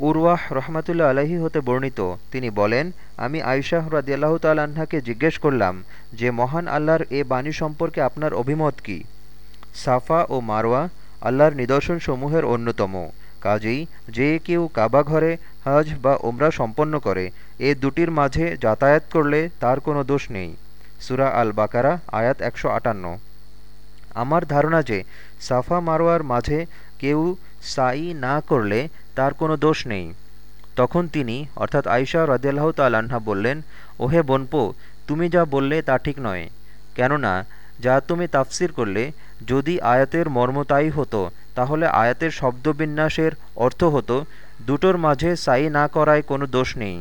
উরওয়াহ রহমাতুল্লা আলহী হতে বর্ণিত। তিনি বলেন, আমি আয়শাহ রাদিয়াল্লাহ তাল্লাহ্নাকে জিজ্ঞেস করলাম যে, মহান আল্লাহর এ বাণী সম্পর্কে আপনার অভিমত কি? সাফা ও মারওয়া আল্লাহর নিদর্শনসমূহের অন্যতম। কাজেই যে কেউ কাবা ঘরে হজ বা ওমরা সম্পন্ন করে, এ দুটির মাঝে যাতায়াত করলে তার কোনো দোষ নেই। সুরা আল বাকারা আয়াত একশো আটান্ন। আমার ধারণা যে, সাফা মারোয়ার মাঝে কেউ সাই না করলে তার কোনো দোষ নেই। তখন তিনি, অর্থাৎ আয়সা রদিয়াল্লাহ তাল্লাহা বললেন, ওহে বনপো, তুমি যা বললে তা ঠিক নয়। কেননা, যা তুমি তাফসির করলে, যদি আয়াতের মর্ম তাই হতো, তাহলে আয়াতের শব্দবিন্যাসের অর্থ হতো, দুটোর মাঝে সাই না করায় কোনো দোষ নেই।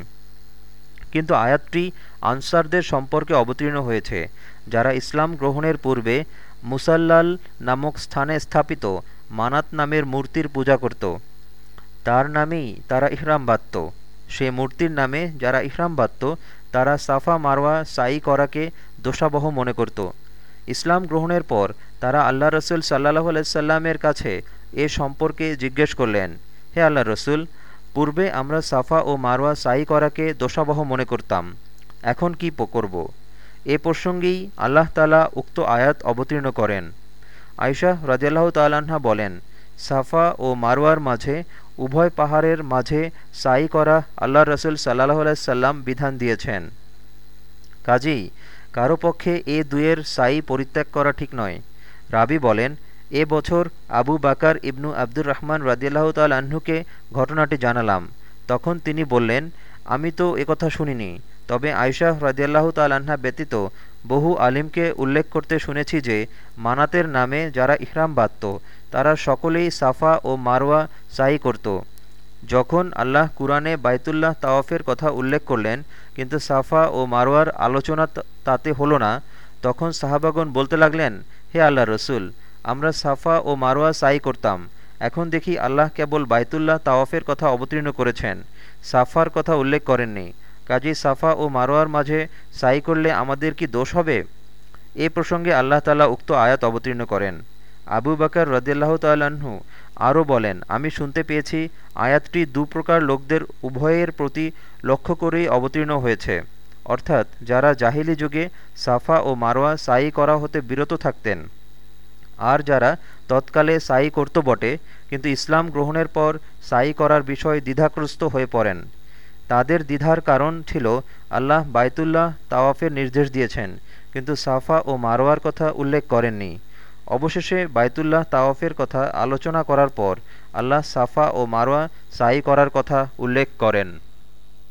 কিন্তু আয়াতটি আনসারদের সম্পর্কে অবতীর্ণ হয়েছে, যারা ইসলাম গ্রহণের পূর্বে মুসাল্লাল নামক স্থানে স্থাপিত মানাত নামের মূর্তির পূজা করত। তার নামেই তারা ইহরাম বাঁধত। সে মূর্তির নামে যারা ইহরাম বাঁধত, তারা সাফা মারওয়া সাই করাকে দোষাবহ মনে করত। ইসলাম গ্রহণের পর তারা আল্লাহ রসুল সাল্লাহ আলাইসাল্লামের কাছে এ সম্পর্কে জিজ্ঞেস করলেন, হে আল্লাহ রসুল, পূর্বে আমরা সাফা ও মারওয়া সাই করাকে দোষাবহ মনে করতাম, এখন কি করব? এ প্রসঙ্গেই আল্লাহ তালা উক্ত আয়াত অবতীর্ণ করেন। আয়শাহ রাজিয়াল্লাহ তাল্লাহা বলেন, সাফা ও মারওয়ার মাঝে উভয় পাহাড়ের মাঝে সাই করা আল্লাহ রসুল সাল্লাহ আলাইসাল্লাম বিধান দিয়েছেন। কাজেই কারও পক্ষে এ দুয়ের সাই পরিত্যাগ করা ঠিক নয়। রাবি বলেন, এ বছর আবু বাকার ইবনু আব্দুর রহমান রাজিয়াল্লাহ তাল্লাহ্নকে ঘটনাটি জানালাম। তখন তিনি বললেন, আমি তো একথা শুনিনি, তবে আয়শাহ রাজিয়াল্লাহ তাল্লাহা ব্যতীত বহু আলিমকে উল্লেখ করতে শুনেছি যে মানাতের নামে যারা ইহরাম বাঁধত তারা সকলেই সাফা ও মারওয়া সাই করত। যখন আল্লাহ কুরআনে বাইতুল্লাহ তাওয়াফের কথা উল্লেখ করলেন, কিন্তু সাফা ও মারোয়ার আলোচনা তাতে হলো না, তখন সাহাবাগন বলতে লাগলেন, হে আল্লাহ রসুল, আমরা সাফা ও মারোয়া সাই করতাম। এখন দেখি আল্লাহ কেবল বাইতুল্লাহ তাওয়াফের কথা অবতীর্ণ করেছেন। সাফার কথা উল্লেখ করেননি। কাজী সাফা ও মারোয়ার মাঝে সাই করলে আমাদের কি দোষ হবে? এ প্রসঙ্গে আল্লাহ তালা উক্ত আয়াত অবতীর্ণ করেন। আবু বাকর রদিয়াল্লাহ তাল্লাহ্ন আরও বলেন, আমি শুনতে পেয়েছি আয়াতটি দু প্রকার লোকদের উভয়ের প্রতি লক্ষ্য করেই অবতীর্ণ হয়েছে। অর্থাৎ যারা জাহিলি যুগে সাফা ও মারোয়া সাই করা হতে বিরত থাকতেন আর যারা তৎকালে সাই করত বটে, কিন্তু ইসলাম গ্রহণের পর সাই করার বিষয় দ্বিধাগ্রস্ত হয়ে পড়েন। তাদের দ্বিধার কারণ ছিল আল্লাহ বাইতুল্লাহ তাওয়াফের নির্দেশ দিয়েছেন, কিন্তু সাফা ও মারোয়ার কথা উল্লেখ করেননি। অবশেষে বাইতুল্লাহ তাওয়াফের কথা আলোচনা করার পর আল্লাহ সাফা ও মারোয়া সাই করার কথা উল্লেখ করেন।